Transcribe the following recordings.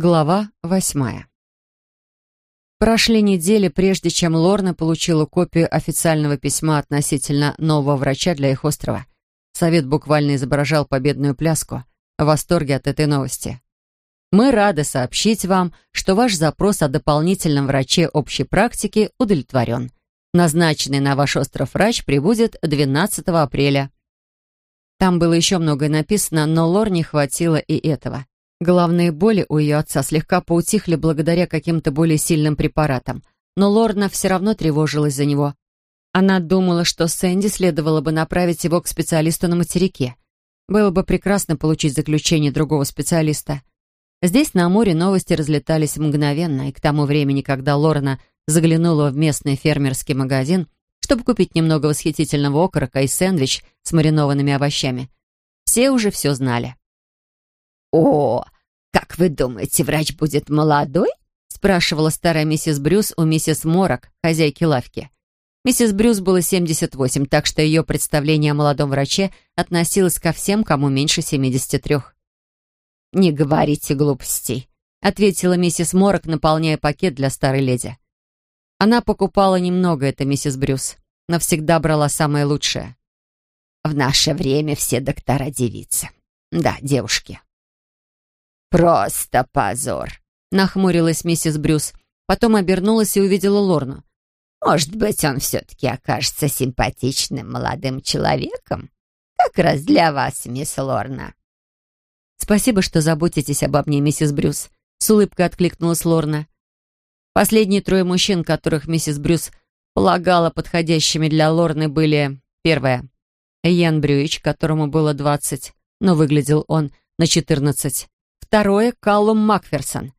Глава восьмая. Прошли недели, прежде чем Лорна получила копию официального письма относительно нового врача для их острова. Совет буквально изображал победную пляску в восторге от этой новости. Мы рады сообщить вам, что ваш запрос о дополнительном враче общей практики удовлетворен. Назначенный на ваш остров врач прибудет 12 апреля. Там было еще многое написано, но Лорне хватило и этого. Головные боли у ее отца слегка поутихли благодаря каким-то более сильным препаратам, но Лорна все равно тревожилась за него. Она думала, что Сэнди следовало бы направить его к специалисту на материке. Было бы прекрасно получить заключение другого специалиста. Здесь, на море, новости разлетались мгновенно, и к тому времени, когда Лорна заглянула в местный фермерский магазин, чтобы купить немного восхитительного окорока и сэндвич с маринованными овощами, все уже все знали. «О, как вы думаете, врач будет молодой?» спрашивала старая миссис Брюс у миссис Морок, хозяйки лавки. Миссис Брюс было 78, так что ее представление о молодом враче относилось ко всем, кому меньше 73. «Не говорите глупостей», — ответила миссис Морок, наполняя пакет для старой леди. Она покупала немного, это миссис Брюс, но всегда брала самое лучшее. «В наше время все доктора девицы. Да, девушки», «Просто позор!» — нахмурилась миссис Брюс. Потом обернулась и увидела Лорну. «Может быть, он все-таки окажется симпатичным молодым человеком? Как раз для вас, мисс Лорна». «Спасибо, что заботитесь обо мне, миссис Брюс», — с улыбкой откликнулась Лорна. Последние трое мужчин, которых миссис Брюс полагала подходящими для Лорны, были... Первое. Ян Брюич, которому было двадцать, но выглядел он на четырнадцать. Второе — Каллум Макферсон.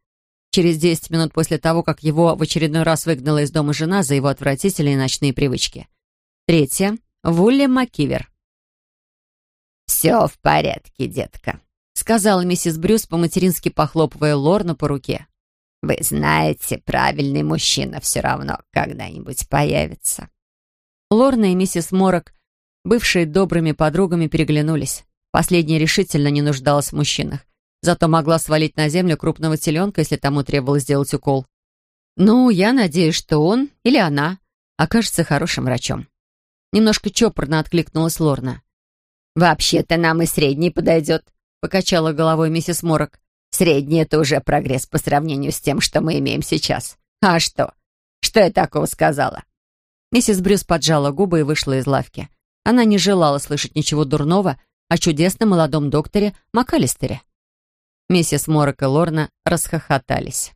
Через 10 минут после того, как его в очередной раз выгнала из дома жена за его отвратительные ночные привычки. Третье — Вулли Маккивер. «Все в порядке, детка», — сказала миссис Брюс, по-матерински похлопывая Лорну по руке. «Вы знаете, правильный мужчина все равно когда-нибудь появится». Лорна и миссис Морок, бывшие добрыми подругами, переглянулись. Последняя решительно не нуждалась в мужчинах. Зато могла свалить на землю крупного теленка, если тому требовалось сделать укол. Ну, я надеюсь, что он или она окажется хорошим врачом. Немножко чопорно откликнулась Лорна. «Вообще-то нам и средний подойдет», — покачала головой миссис Морок. «Средний — это уже прогресс по сравнению с тем, что мы имеем сейчас. А что? Что я такого сказала?» Миссис Брюс поджала губы и вышла из лавки. Она не желала слышать ничего дурного о чудесном молодом докторе МакАлистере. Миссис Морок и Лорна расхохотались.